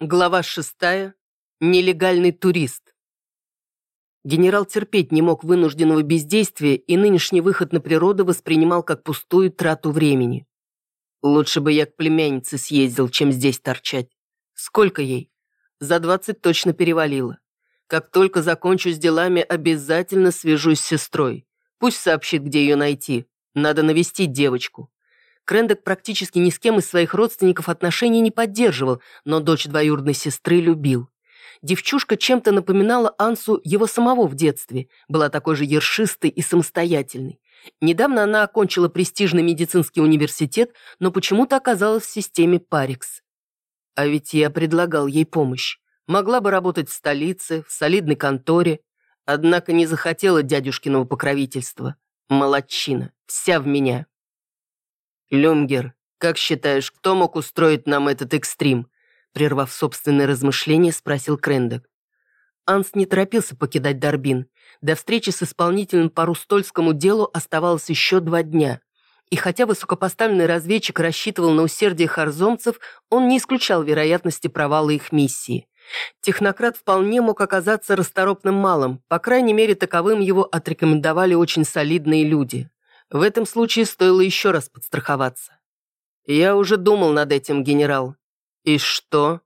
Глава шестая. Нелегальный турист. Генерал терпеть не мог вынужденного бездействия и нынешний выход на природу воспринимал как пустую трату времени. Лучше бы я к племяннице съездил, чем здесь торчать. Сколько ей? За двадцать точно перевалило. Как только закончу с делами, обязательно свяжусь с сестрой. Пусть сообщит, где ее найти. Надо навестить девочку. Крендек практически ни с кем из своих родственников отношений не поддерживал, но дочь двоюродной сестры любил. Девчушка чем-то напоминала Ансу его самого в детстве, была такой же ершистой и самостоятельной. Недавно она окончила престижный медицинский университет, но почему-то оказалась в системе Парикс. А ведь я предлагал ей помощь. Могла бы работать в столице, в солидной конторе, однако не захотела дядюшкиного покровительства. Молодчина, вся в меня. «Люмгер, как считаешь, кто мог устроить нам этот экстрим?» Прервав собственные размышления, спросил Крендек. Анс не торопился покидать Дарбин. До встречи с исполнителем по Рустольскому делу оставалось еще два дня. И хотя высокопоставленный разведчик рассчитывал на усердие харзомцев, он не исключал вероятности провала их миссии. Технократ вполне мог оказаться расторопным малым, по крайней мере, таковым его отрекомендовали очень солидные люди. В этом случае стоило еще раз подстраховаться. Я уже думал над этим, генерал. И что?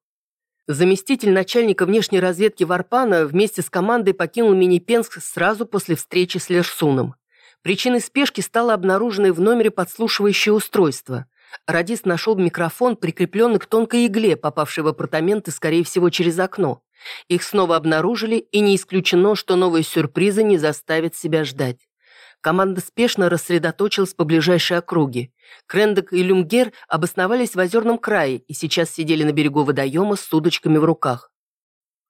Заместитель начальника внешней разведки Варпана вместе с командой покинул Минипенск сразу после встречи с Лерсуном. Причиной спешки стало обнаруженное в номере подслушивающее устройство. Радист нашел микрофон, прикрепленный к тонкой игле, попавшей в апартаменты, скорее всего, через окно. Их снова обнаружили, и не исключено, что новые сюрпризы не заставят себя ждать. Команда спешно рассредоточилась по ближайшей округе. Крендек и Люмгер обосновались в озерном крае и сейчас сидели на берегу водоема с удочками в руках.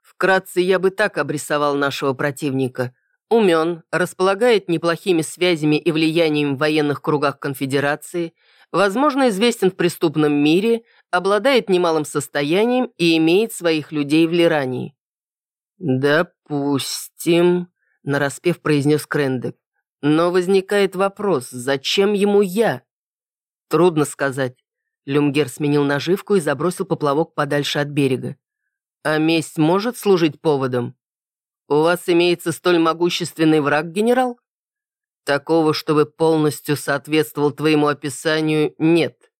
Вкратце я бы так обрисовал нашего противника. Умен, располагает неплохими связями и влиянием в военных кругах конфедерации, возможно, известен в преступном мире, обладает немалым состоянием и имеет своих людей в Лирании. «Допустим», — нараспев произнес Крендек. Но возникает вопрос, зачем ему я? Трудно сказать. Люмгер сменил наживку и забросил поплавок подальше от берега. А месть может служить поводом? У вас имеется столь могущественный враг, генерал? Такого, чтобы полностью соответствовал твоему описанию, нет.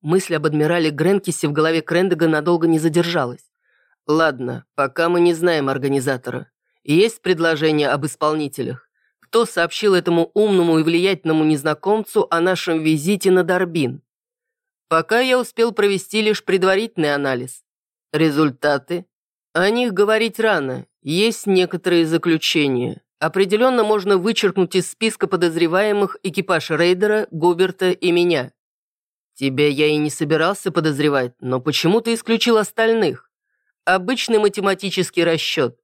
Мысль об адмирале Гренкисе в голове Крендега надолго не задержалась. Ладно, пока мы не знаем организатора. Есть предложение об исполнителях? Кто сообщил этому умному и влиятельному незнакомцу о нашем визите на Дарбин. Пока я успел провести лишь предварительный анализ. Результаты? О них говорить рано, есть некоторые заключения. Определенно можно вычеркнуть из списка подозреваемых экипаж рейдера, Губерта и меня. Тебя я и не собирался подозревать, но почему ты исключил остальных? Обычный математический расчет.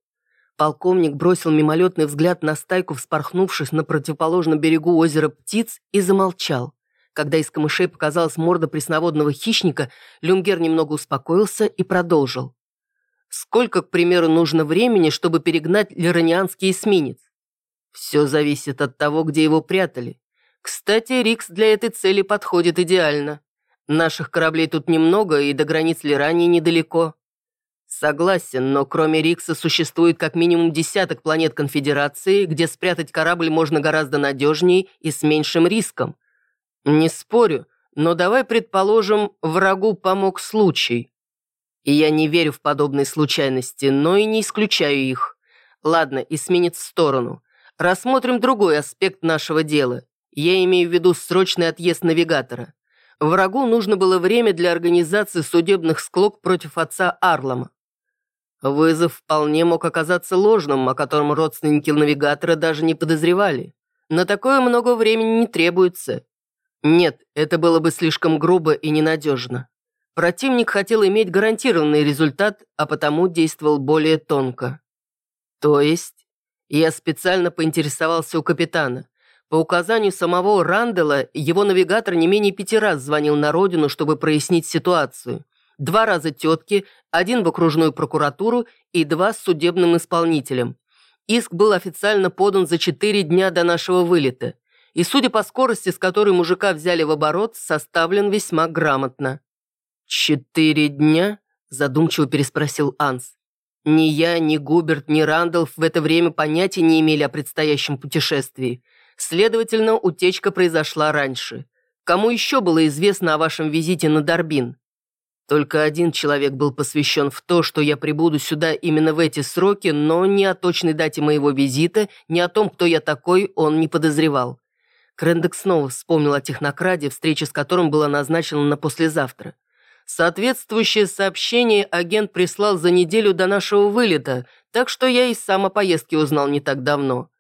Полковник бросил мимолетный взгляд на стайку вспорхнувших на противоположном берегу озера птиц и замолчал. Когда из камышей показалась морда пресноводного хищника, Люмгер немного успокоился и продолжил. «Сколько, к примеру, нужно времени, чтобы перегнать лиранианский эсминец? Все зависит от того, где его прятали. Кстати, Рикс для этой цели подходит идеально. Наших кораблей тут немного, и до границ Лирании недалеко. Согласен, но кроме Рикса существует как минимум десяток планет Конфедерации, где спрятать корабль можно гораздо надежнее и с меньшим риском. Не спорю, но давай предположим, врагу помог случай. И я не верю в подобные случайности, но и не исключаю их. Ладно, и сменит сторону. Рассмотрим другой аспект нашего дела. Я имею в виду срочный отъезд навигатора. Врагу нужно было время для организации судебных склок против отца Арлама. Вызов вполне мог оказаться ложным, о котором родственники навигатора даже не подозревали. На такое много времени не требуется. Нет, это было бы слишком грубо и ненадежно. Противник хотел иметь гарантированный результат, а потому действовал более тонко. То есть, я специально поинтересовался у капитана. По указанию самого Рандела, его навигатор не менее пяти раз звонил на родину, чтобы прояснить ситуацию. Два раза тетки, один в окружную прокуратуру и два с судебным исполнителем. Иск был официально подан за четыре дня до нашего вылета. И, судя по скорости, с которой мужика взяли в оборот, составлен весьма грамотно. «Четыре дня?» – задумчиво переспросил Анс. Ни я, ни Губерт, ни Рандolph в это время понятия не имели о предстоящем путешествии. Следовательно, утечка произошла раньше. Кому еще было известно о вашем визите на Дорбин? Только один человек был посвящен в то, что я прибуду сюда именно в эти сроки, но ни о точной дате моего визита, ни о том, кто я такой, он не подозревал. Крендек снова вспомнил о технокраде, встреча с которым была назначена на послезавтра. Соответствующее сообщение агент прислал за неделю до нашего вылета, так что я и сам о поездке узнал не так давно.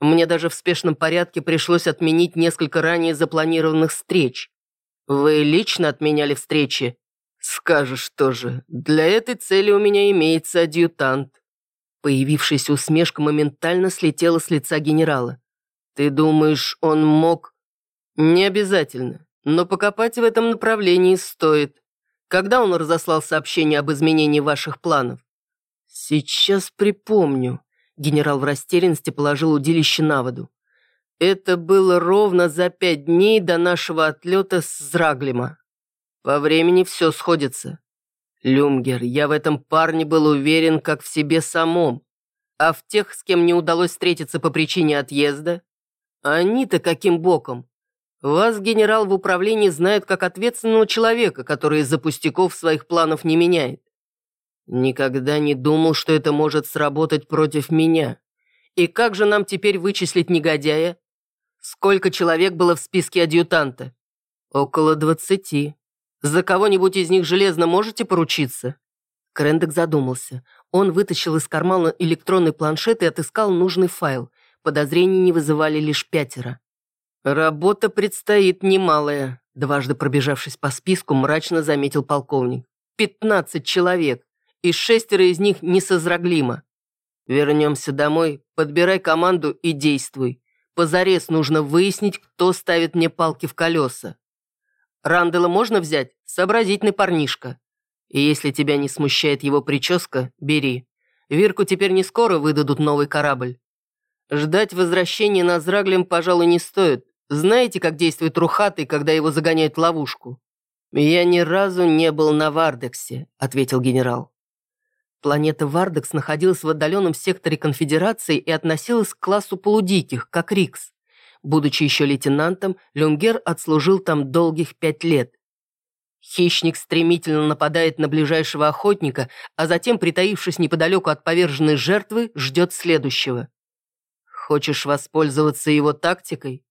Мне даже в спешном порядке пришлось отменить несколько ранее запланированных встреч. Вы лично отменяли встречи? Скажешь тоже, для этой цели у меня имеется адъютант. Появившаяся усмешка моментально слетела с лица генерала. Ты думаешь, он мог... Не обязательно, но покопать в этом направлении стоит. Когда он разослал сообщение об изменении ваших планов? Сейчас припомню. Генерал в растерянности положил удилище на воду. Это было ровно за пять дней до нашего отлета с Зраглима. По времени все сходится. Люмгер, я в этом парне был уверен, как в себе самом. А в тех, с кем не удалось встретиться по причине отъезда? Они-то каким боком? Вас, генерал, в управлении знают как ответственного человека, который из-за пустяков своих планов не меняет. Никогда не думал, что это может сработать против меня. И как же нам теперь вычислить негодяя? Сколько человек было в списке адъютанта? Около двадцати. За кого-нибудь из них железно можете поручиться? Крендек задумался. Он вытащил из кармана электронный планшет и отыскал нужный файл. Подозрений не вызывали лишь пятеро. «Работа предстоит немалая», – дважды пробежавшись по списку, мрачно заметил полковник. «Пятнадцать человек, и шестеро из них не созраглимо. Вернемся домой, подбирай команду и действуй. Позарез нужно выяснить, кто ставит мне палки в колеса. Рандела можно взять? Сообразительный парнишка. И если тебя не смущает его прическа, бери. Вирку теперь не скоро выдадут новый корабль. Ждать возвращения на Зраглем, пожалуй, не стоит. Знаете, как действует Рухатый, когда его загоняют в ловушку?» «Я ни разу не был на Вардексе», — ответил генерал. Планета Вардекс находилась в отдаленном секторе Конфедерации и относилась к классу полудиких, как Рикс. Будучи еще лейтенантом, Люмгер отслужил там долгих пять лет. Хищник стремительно нападает на ближайшего охотника, а затем, притаившись неподалеку от поверженной жертвы, ждет следующего. Хочешь воспользоваться его тактикой?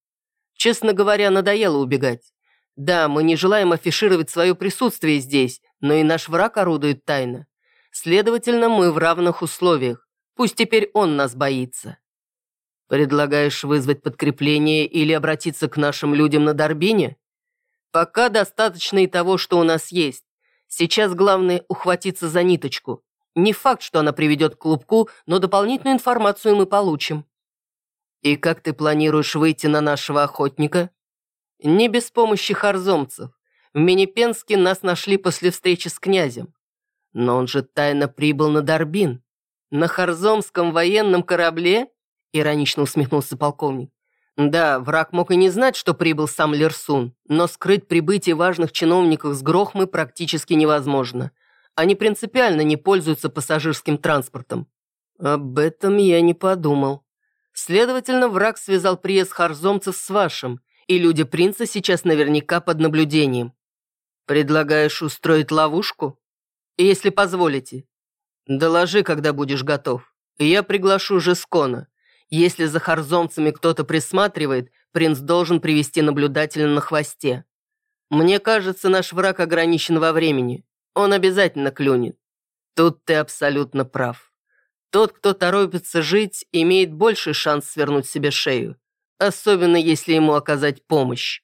Честно говоря, надоело убегать. Да, мы не желаем афишировать свое присутствие здесь, но и наш враг орудует тайно. Следовательно, мы в равных условиях. Пусть теперь он нас боится. Предлагаешь вызвать подкрепление или обратиться к нашим людям на Дорбине? Пока достаточно и того, что у нас есть. Сейчас главное ухватиться за ниточку. Не факт, что она приведет к клубку, но дополнительную информацию мы получим. «И как ты планируешь выйти на нашего охотника?» «Не без помощи харзомцев. В Минипенске нас нашли после встречи с князем. Но он же тайно прибыл на Дорбин. На харзомском военном корабле?» Иронично усмехнулся полковник. Да, враг мог и не знать, что прибыл сам Лерсун, но скрыть прибытие важных чиновников с Грохмы практически невозможно. Они принципиально не пользуются пассажирским транспортом. Об этом я не подумал. Следовательно, враг связал приезд харзомцев с вашим, и люди принца сейчас наверняка под наблюдением. Предлагаешь устроить ловушку? Если позволите. Доложи, когда будешь готов. Я приглашу Жескона. Если за харзомцами кто-то присматривает, принц должен привести наблюдателя на хвосте. Мне кажется, наш враг ограничен во времени. Он обязательно клюнет. Тут ты абсолютно прав. Тот, кто торопится жить, имеет больше шанс свернуть себе шею, особенно если ему оказать помощь.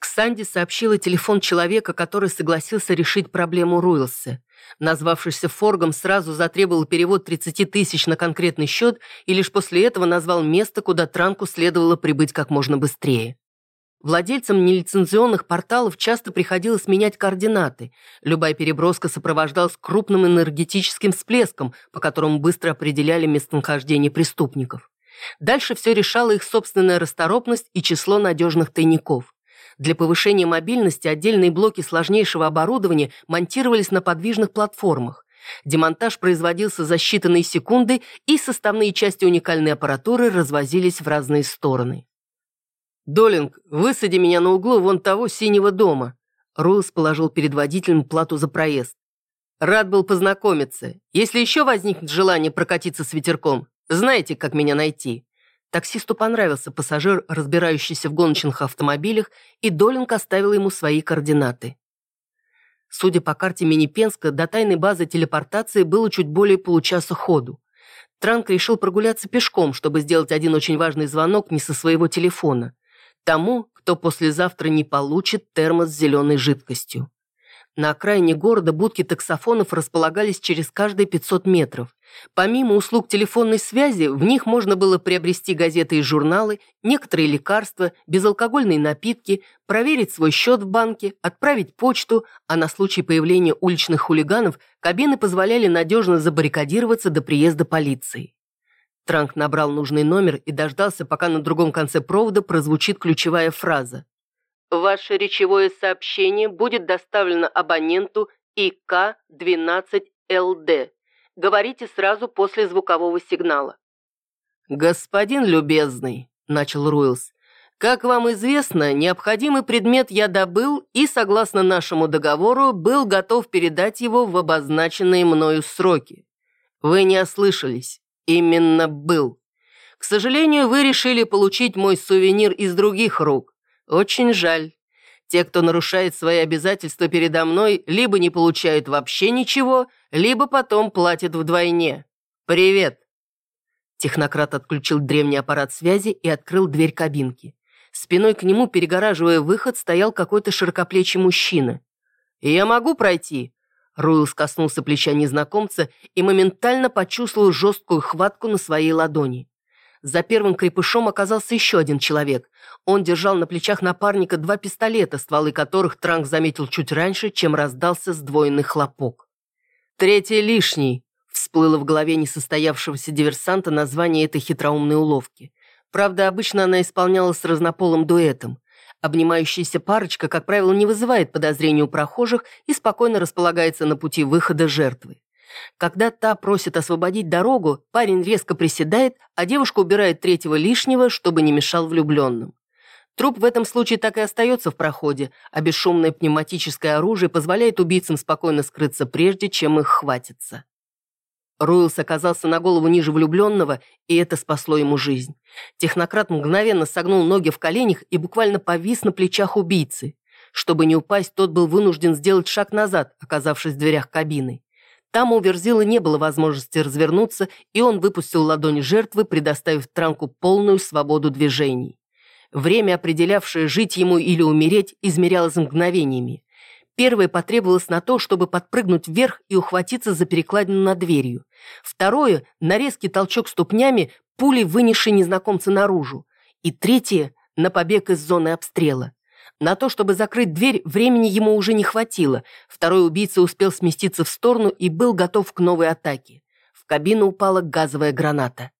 Ксанди сообщила телефон человека, который согласился решить проблему Руилса. Назвавшийся Форгом сразу затребовал перевод 30 тысяч на конкретный счет и лишь после этого назвал место, куда Транку следовало прибыть как можно быстрее. Владельцам нелицензионных порталов часто приходилось менять координаты. Любая переброска сопровождалась крупным энергетическим всплеском, по которому быстро определяли местонахождение преступников. Дальше все решало их собственная расторопность и число надежных тайников. Для повышения мобильности отдельные блоки сложнейшего оборудования монтировались на подвижных платформах. Демонтаж производился за считанные секунды, и составные части уникальной аппаратуры развозились в разные стороны. «Долинг, высади меня на углу вон того синего дома», Руэлс положил перед водителем плату за проезд. «Рад был познакомиться. Если еще возникнет желание прокатиться с ветерком, знаете, как меня найти». Таксисту понравился пассажир, разбирающийся в гоночных автомобилях, и Долинг оставил ему свои координаты. Судя по карте Мини-Пенска, до тайной базы телепортации было чуть более получаса ходу. Транк решил прогуляться пешком, чтобы сделать один очень важный звонок не со своего телефона. Тому, кто послезавтра не получит термос с зеленой жидкостью. На окраине города будки таксофонов располагались через каждые 500 метров. Помимо услуг телефонной связи, в них можно было приобрести газеты и журналы, некоторые лекарства, безалкогольные напитки, проверить свой счет в банке, отправить почту, а на случай появления уличных хулиганов кабины позволяли надежно забаррикадироваться до приезда полиции. Транк набрал нужный номер и дождался, пока на другом конце провода прозвучит ключевая фраза. Ваше речевое сообщение будет доставлено абоненту ИК-12ЛД. Говорите сразу после звукового сигнала. «Господин любезный», — начал Руэлс, «как вам известно, необходимый предмет я добыл и, согласно нашему договору, был готов передать его в обозначенные мною сроки. Вы не ослышались, именно был. К сожалению, вы решили получить мой сувенир из других рук. Очень жаль. Те, кто нарушает свои обязательства передо мной, либо не получают вообще ничего, либо потом платят вдвойне. Привет. Технократ отключил древний аппарат связи и открыл дверь кабинки. Спиной к нему, перегораживая выход, стоял какой-то широкоплечий мужчина. «Я могу пройти?» Руэлс коснулся плеча незнакомца и моментально почувствовал жесткую хватку на своей ладони. За первым крепышом оказался еще один человек. Он держал на плечах напарника два пистолета, стволы которых Транк заметил чуть раньше, чем раздался сдвоенный хлопок. «Третий лишний», — всплыло в голове несостоявшегося диверсанта название этой хитроумной уловки. Правда, обычно она исполнялась разнополым дуэтом. Обнимающаяся парочка, как правило, не вызывает подозрений у прохожих и спокойно располагается на пути выхода жертвы. Когда та просит освободить дорогу, парень резко приседает, а девушка убирает третьего лишнего, чтобы не мешал влюбленным. Труп в этом случае так и остается в проходе, а бесшумное пневматическое оружие позволяет убийцам спокойно скрыться прежде, чем их хватится. Руэлс оказался на голову ниже влюбленного, и это спасло ему жизнь. Технократ мгновенно согнул ноги в коленях и буквально повис на плечах убийцы. Чтобы не упасть, тот был вынужден сделать шаг назад, оказавшись в дверях кабины. Там у Верзила не было возможности развернуться, и он выпустил ладонь жертвы, предоставив Транку полную свободу движений. Время, определявшее жить ему или умереть, измерялось мгновениями. Первое потребовалось на то, чтобы подпрыгнуть вверх и ухватиться за перекладину над дверью. Второе – на резкий толчок ступнями, пулей вынесший незнакомца наружу. И третье – на побег из зоны обстрела. На то, чтобы закрыть дверь, времени ему уже не хватило. Второй убийца успел сместиться в сторону и был готов к новой атаке. В кабину упала газовая граната.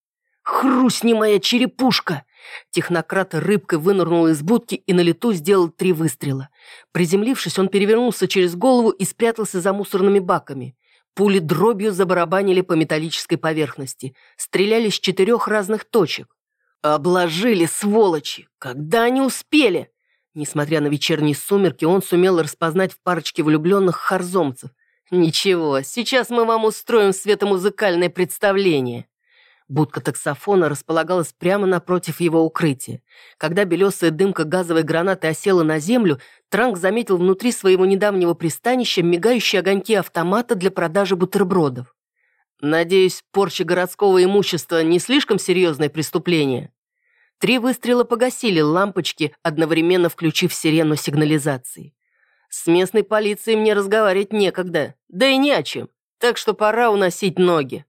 «Хрустни моя черепушка!» Технократ рыбкой вынырнул из будки и на лету сделал три выстрела. Приземлившись, он перевернулся через голову и спрятался за мусорными баками. Пули дробью забарабанили по металлической поверхности. Стреляли с четырех разных точек. «Обложили, сволочи! Когда они успели?» Несмотря на вечерние сумерки, он сумел распознать в парочке влюбленных харзомцев. «Ничего, сейчас мы вам устроим светомузыкальное представление». Будка таксофона располагалась прямо напротив его укрытия. Когда белесая дымка газовой гранаты осела на землю, Транк заметил внутри своего недавнего пристанища мигающие огоньки автомата для продажи бутербродов. «Надеюсь, порча городского имущества не слишком серьезное преступление?» Три выстрела погасили лампочки, одновременно включив сирену сигнализации. С местной полицией мне разговаривать некогда, да и не о чем, так что пора уносить ноги.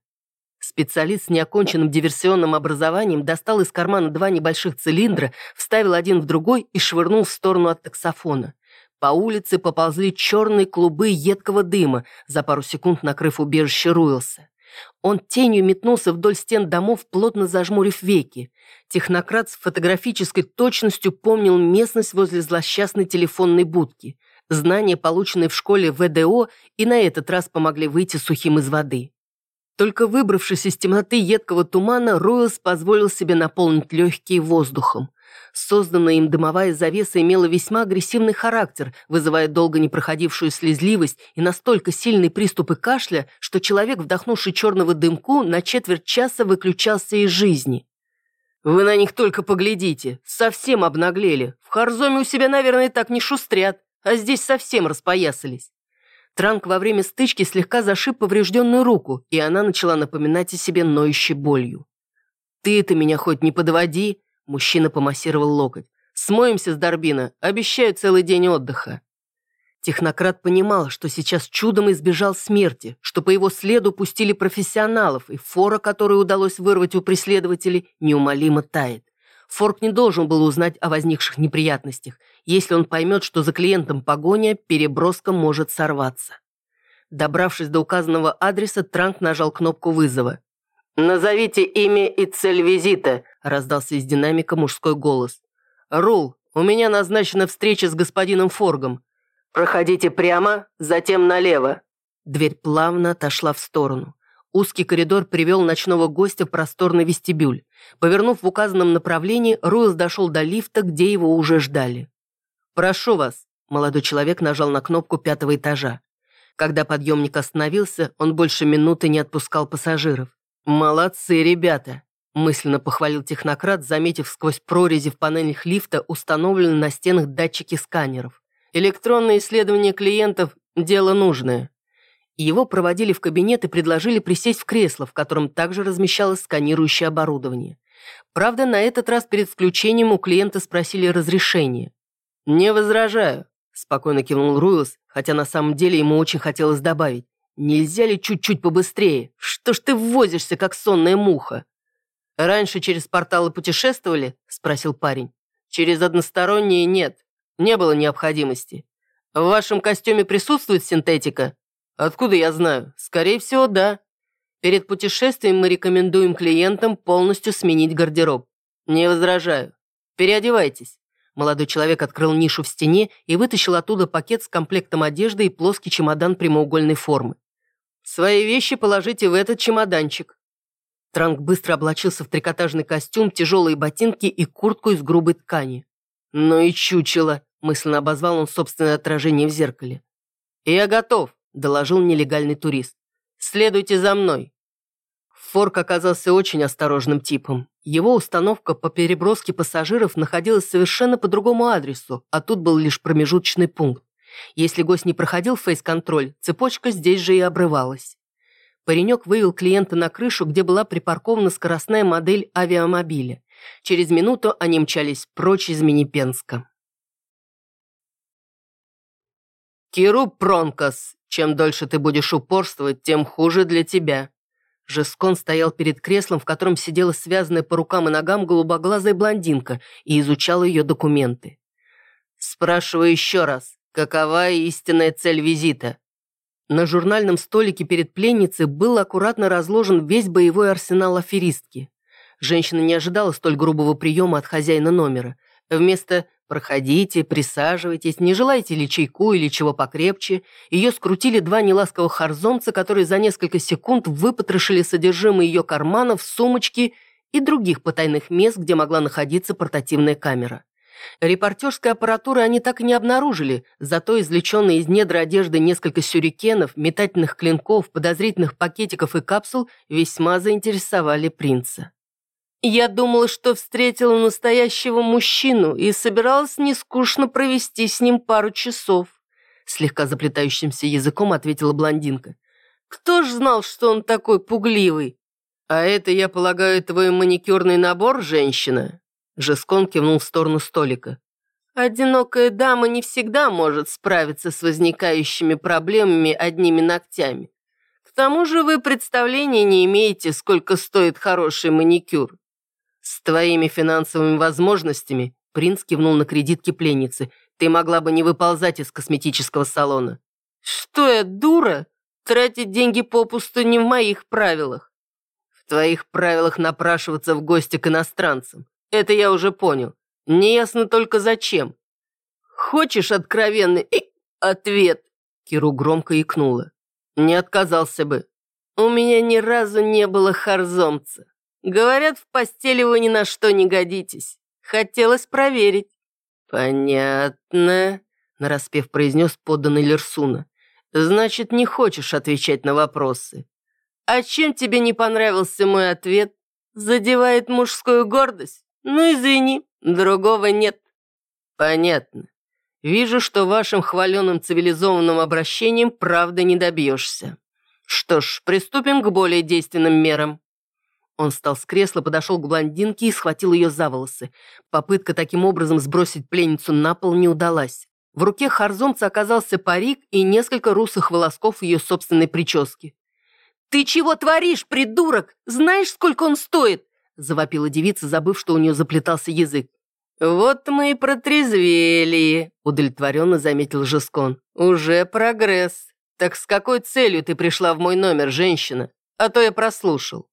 Специалист с неоконченным диверсионным образованием достал из кармана два небольших цилиндра, вставил один в другой и швырнул в сторону от таксофона. По улице поползли черные клубы едкого дыма, за пару секунд накрыв убежище Руэлса. Он тенью метнулся вдоль стен домов, плотно зажмурив веки. Технократ с фотографической точностью помнил местность возле злосчастной телефонной будки. Знания, полученные в школе ВДО, и на этот раз помогли выйти сухим из воды. Только выбравшись из темноты едкого тумана, Ройлс позволил себе наполнить легкие воздухом. Созданная им дымовая завеса имела весьма агрессивный характер, вызывая долго не слезливость и настолько сильные приступы кашля, что человек, вдохнувший черного дымку, на четверть часа выключался из жизни. «Вы на них только поглядите, совсем обнаглели. В Харзоме у себя, наверное, так не шустрят, а здесь совсем распоясались». Транк во время стычки слегка зашиб поврежденную руку, и она начала напоминать о себе ноющей болью. «Ты это меня хоть не подводи», Мужчина помассировал локоть. «Смоемся с Дорбина. Обещаю целый день отдыха». Технократ понимал, что сейчас чудом избежал смерти, что по его следу пустили профессионалов, и фора, которую удалось вырвать у преследователей, неумолимо тает. Форк не должен был узнать о возникших неприятностях. Если он поймет, что за клиентом погоня, переброска может сорваться. Добравшись до указанного адреса, Транк нажал кнопку вызова. «Назовите имя и цель визита», – раздался из динамика мужской голос. «Рул, у меня назначена встреча с господином Форгом. Проходите прямо, затем налево». Дверь плавно отошла в сторону. Узкий коридор привел ночного гостя в просторный вестибюль. Повернув в указанном направлении, Руэлс дошел до лифта, где его уже ждали. «Прошу вас», – молодой человек нажал на кнопку пятого этажа. Когда подъемник остановился, он больше минуты не отпускал пассажиров. «Молодцы, ребята!» – мысленно похвалил технократ, заметив сквозь прорези в панелях лифта установленные на стенах датчики сканеров. «Электронное исследование клиентов – дело нужное». Его проводили в кабинет и предложили присесть в кресло, в котором также размещалось сканирующее оборудование. Правда, на этот раз перед включением у клиента спросили разрешение. «Не возражаю», – спокойно кивнул Руэлс, хотя на самом деле ему очень хотелось добавить. Нельзя ли чуть-чуть побыстрее? Что ж ты ввозишься, как сонная муха? Раньше через порталы путешествовали? Спросил парень. Через односторонние нет. Не было необходимости. В вашем костюме присутствует синтетика? Откуда я знаю? Скорее всего, да. Перед путешествием мы рекомендуем клиентам полностью сменить гардероб. Не возражаю. Переодевайтесь. Молодой человек открыл нишу в стене и вытащил оттуда пакет с комплектом одежды и плоский чемодан прямоугольной формы. «Свои вещи положите в этот чемоданчик». Транк быстро облачился в трикотажный костюм, тяжелые ботинки и куртку из грубой ткани. «Ну и чучело», – мысленно обозвал он собственное отражение в зеркале. «Я готов», – доложил нелегальный турист. «Следуйте за мной». Форк оказался очень осторожным типом. Его установка по переброске пассажиров находилась совершенно по другому адресу, а тут был лишь промежуточный пункт. Если гость не проходил фейс-контроль, цепочка здесь же и обрывалась. Паренек вывел клиента на крышу, где была припаркована скоростная модель авиамобиля. Через минуту они мчались прочь из Минипенска. «Киру Пронкос, чем дольше ты будешь упорствовать, тем хуже для тебя». Жескон стоял перед креслом, в котором сидела связанная по рукам и ногам голубоглазая блондинка и изучала ее документы. «Спрашиваю еще раз, Какова истинная цель визита? На журнальном столике перед пленницей был аккуратно разложен весь боевой арсенал аферистки. Женщина не ожидала столь грубого приема от хозяина номера. Вместо «проходите, присаживайтесь, не желаете ли чайку или чего покрепче», ее скрутили два неласковых харзонца, которые за несколько секунд выпотрошили содержимое ее карманов, сумочки и других потайных мест, где могла находиться портативная камера. Репортерской аппаратуры они так и не обнаружили, зато извлеченные из недр одежды несколько сюрикенов, метательных клинков, подозрительных пакетиков и капсул весьма заинтересовали принца. «Я думала, что встретила настоящего мужчину и собиралась нескучно провести с ним пару часов», слегка заплетающимся языком ответила блондинка. «Кто ж знал, что он такой пугливый? А это, я полагаю, твой маникюрный набор, женщина?» Жескон кивнул в сторону столика. «Одинокая дама не всегда может справиться с возникающими проблемами одними ногтями. К тому же вы представления не имеете, сколько стоит хороший маникюр. С твоими финансовыми возможностями, принц кивнул на кредитки пленницы, ты могла бы не выползать из косметического салона. Что я, дура? Тратить деньги попусту не в моих правилах. В твоих правилах напрашиваться в гости к иностранцам. Это я уже понял. Неясно только зачем. Хочешь откровенный ответ?» Киру громко икнула. «Не отказался бы. У меня ни разу не было харзомца. Говорят, в постели вы ни на что не годитесь. Хотелось проверить». «Понятно», — нараспев произнес подданный Лерсуна. «Значит, не хочешь отвечать на вопросы. А чем тебе не понравился мой ответ? Задевает мужскую гордость? Ну, извини, другого нет». «Понятно. Вижу, что вашим хваленым цивилизованным обращением правда не добьешься. Что ж, приступим к более действенным мерам». Он встал с кресла, подошел к блондинке и схватил ее за волосы. Попытка таким образом сбросить пленницу на пол не удалась. В руке Харзомца оказался парик и несколько русых волосков ее собственной прически. «Ты чего творишь, придурок? Знаешь, сколько он стоит?» Завопила девица, забыв, что у нее заплетался язык. «Вот мы и протрезвели», — удовлетворенно заметил Жескон. «Уже прогресс. Так с какой целью ты пришла в мой номер, женщина? А то я прослушал».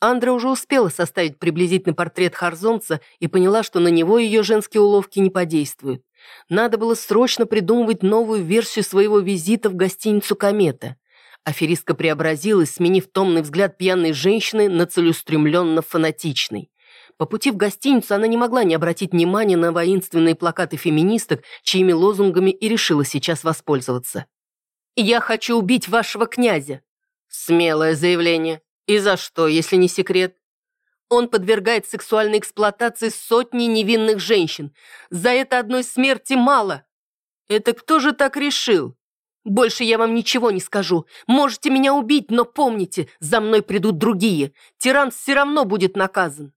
Андра уже успела составить приблизительный портрет Харзонца и поняла, что на него ее женские уловки не подействуют. Надо было срочно придумывать новую версию своего визита в гостиницу «Комета». Аферистка преобразилась, сменив томный взгляд пьяной женщины на целеустремленно фанатичный. По пути в гостиницу она не могла не обратить внимания на воинственные плакаты феминисток, чьими лозунгами и решила сейчас воспользоваться. «Я хочу убить вашего князя!» Смелое заявление. И за что, если не секрет? Он подвергает сексуальной эксплуатации сотни невинных женщин. За это одной смерти мало. Это кто же так решил? Больше я вам ничего не скажу. Можете меня убить, но помните, за мной придут другие. Тиран все равно будет наказан.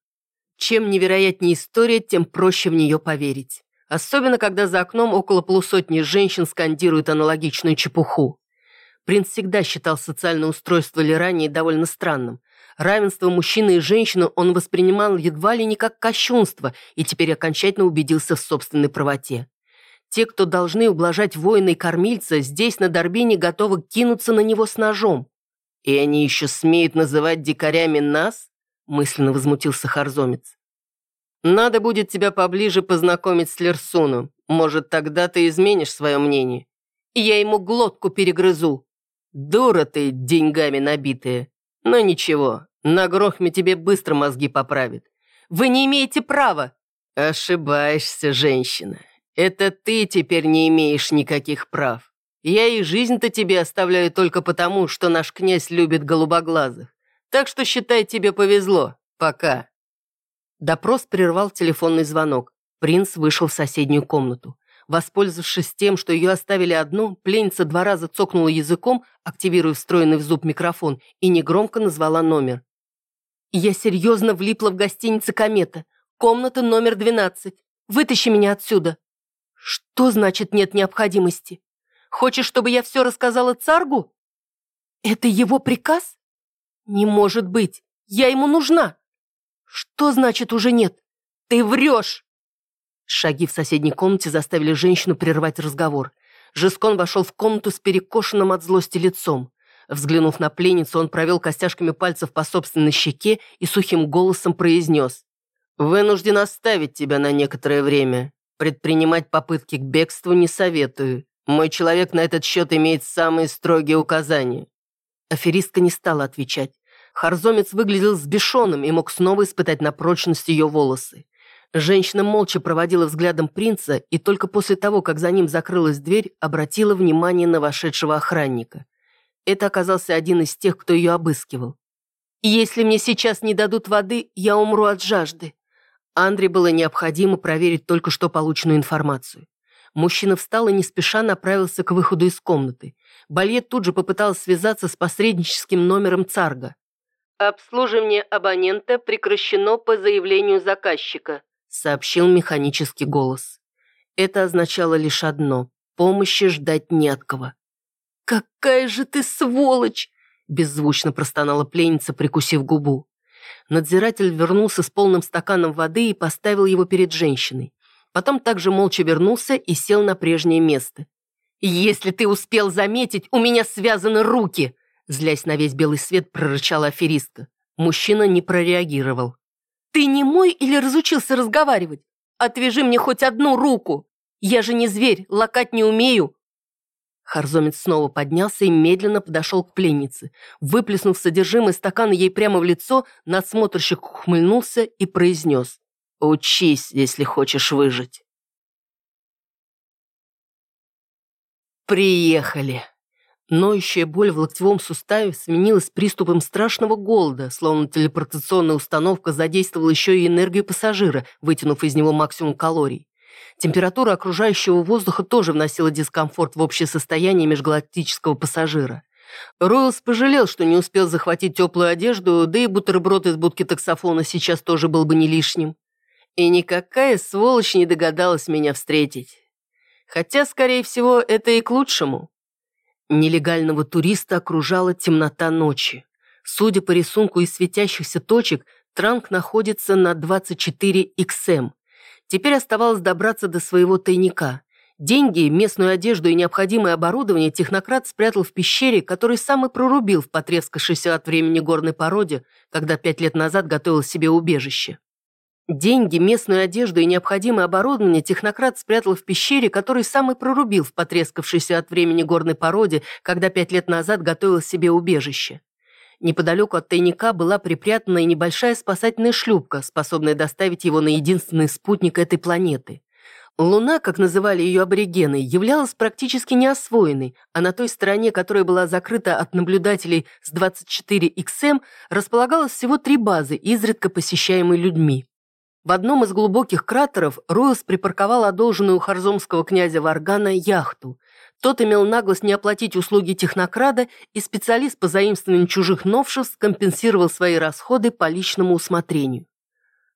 Чем невероятнее история, тем проще в нее поверить. Особенно, когда за окном около полусотни женщин скандируют аналогичную чепуху. Принц всегда считал социальное устройство Лирании довольно странным. Равенство мужчины и женщины он воспринимал едва ли не как кощунство и теперь окончательно убедился в собственной правоте. Те, кто должны ублажать воина и кормильца, здесь на Дорбине готовы кинуться на него с ножом. И они еще смеют называть дикарями нас? мысленно возмутился Харзомец. «Надо будет тебя поближе познакомить с Лерсуном. Может, тогда ты изменишь свое мнение. Я ему глотку перегрызу. Дура ты, деньгами набитая. Но ничего, на грохме тебе быстро мозги поправит. Вы не имеете права!» «Ошибаешься, женщина. Это ты теперь не имеешь никаких прав. Я и жизнь-то тебе оставляю только потому, что наш князь любит голубоглазых. Так что, считай, тебе повезло. Пока». Допрос прервал телефонный звонок. Принц вышел в соседнюю комнату. Воспользовавшись тем, что ее оставили одну, пленница два раза цокнула языком, активируя встроенный в зуб микрофон, и негромко назвала номер. «Я серьезно влипла в гостинице «Комета». Комната номер 12. Вытащи меня отсюда». «Что значит нет необходимости? Хочешь, чтобы я все рассказала Царгу?» «Это его приказ?» «Не может быть! Я ему нужна!» «Что значит уже нет? Ты врешь!» Шаги в соседней комнате заставили женщину прервать разговор. Жескон вошел в комнату с перекошенным от злости лицом. Взглянув на пленницу, он провел костяшками пальцев по собственной щеке и сухим голосом произнес. «Вынужден оставить тебя на некоторое время. Предпринимать попытки к бегству не советую. Мой человек на этот счет имеет самые строгие указания». Аферистка не стала отвечать. Харзомец выглядел сбешенным и мог снова испытать на прочность ее волосы. Женщина молча проводила взглядом принца и только после того, как за ним закрылась дверь, обратила внимание на вошедшего охранника. Это оказался один из тех, кто ее обыскивал. «Если мне сейчас не дадут воды, я умру от жажды». Андре было необходимо проверить только что полученную информацию. Мужчина встал и не спеша направился к выходу из комнаты. Бальет тут же попытался связаться с посредническим номером Царга. «Обслуживание абонента прекращено по заявлению заказчика», сообщил механический голос. Это означало лишь одно – помощи ждать не от кого. «Какая же ты сволочь!» беззвучно простонала пленница, прикусив губу. Надзиратель вернулся с полным стаканом воды и поставил его перед женщиной. Потом также молча вернулся и сел на прежнее место. «Если ты успел заметить, у меня связаны руки!» Злясь на весь белый свет, прорычала аферистка. Мужчина не прореагировал. «Ты не мой или разучился разговаривать? Отвяжи мне хоть одну руку! Я же не зверь, лакать не умею!» Харзомец снова поднялся и медленно подошел к пленнице. Выплеснув содержимое стакана ей прямо в лицо, надсмотрщик ухмыльнулся и произнес «Учись, если хочешь выжить». «Приехали!» Ноющая боль в локтевом суставе сменилась приступом страшного голода, словно телепортационная установка задействовала еще и энергию пассажира, вытянув из него максимум калорий. Температура окружающего воздуха тоже вносила дискомфорт в общее состояние межгалактического пассажира. Ройлс пожалел, что не успел захватить теплую одежду, да и бутерброд из будки таксофона сейчас тоже был бы не лишним. И никакая сволочь не догадалась меня встретить. Хотя, скорее всего, это и к лучшему. Нелегального туриста окружала темнота ночи. Судя по рисунку из светящихся точек, Транк находится на 24 XM. Теперь оставалось добраться до своего тайника. Деньги, местную одежду и необходимое оборудование технократ спрятал в пещере, который сам и прорубил в потрескавшейся от времени горной породе, когда пять лет назад готовил себе убежище. Деньги, местную одежду и необходимое оборудование технократ спрятал в пещере, который сам и прорубил в потрескавшейся от времени горной породе, когда пять лет назад готовил себе убежище. Неподалеку от тайника была припрятана и небольшая спасательная шлюпка, способная доставить его на единственный спутник этой планеты. Луна, как называли ее аборигены, являлась практически неосвоенной, а на той стороне, которая была закрыта от наблюдателей с 24XM, располагалось всего три базы, изредка посещаемые людьми. В одном из глубоких кратеров Ройлс припарковал одолженную у харзомского князя Варгана яхту. Тот имел наглость не оплатить услуги технокрада, и специалист по заимствованию чужих новшеств компенсировал свои расходы по личному усмотрению.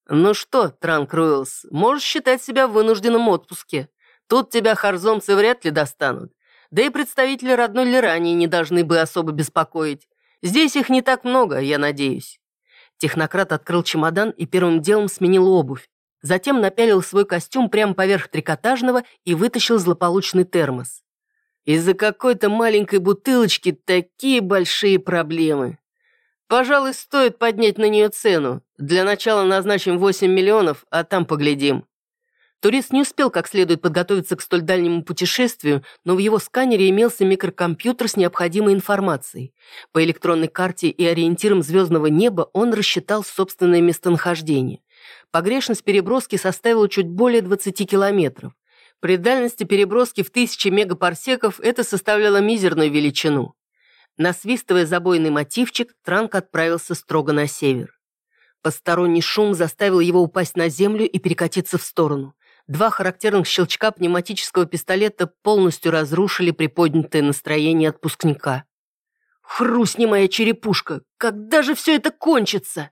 «Ну что, Транк Ройлс, можешь считать себя в вынужденном отпуске. Тут тебя харзомцы вряд ли достанут. Да и представители родной Лирании не должны бы особо беспокоить. Здесь их не так много, я надеюсь». Технократ открыл чемодан и первым делом сменил обувь. Затем напялил свой костюм прямо поверх трикотажного и вытащил злополучный термос. Из-за какой-то маленькой бутылочки такие большие проблемы. Пожалуй, стоит поднять на нее цену. Для начала назначим 8 миллионов, а там поглядим. Турист не успел как следует подготовиться к столь дальнему путешествию, но в его сканере имелся микрокомпьютер с необходимой информацией. По электронной карте и ориентирам звездного неба он рассчитал собственное местонахождение. Погрешность переброски составила чуть более 20 километров. При дальности переброски в тысячи мегапарсеков это составляло мизерную величину. Насвистывая забойный мотивчик, Транк отправился строго на север. Посторонний шум заставил его упасть на землю и перекатиться в сторону. Два характерных щелчка пневматического пистолета полностью разрушили приподнятое настроение отпускника. «Хрустни моя черепушка! Когда же все это кончится?»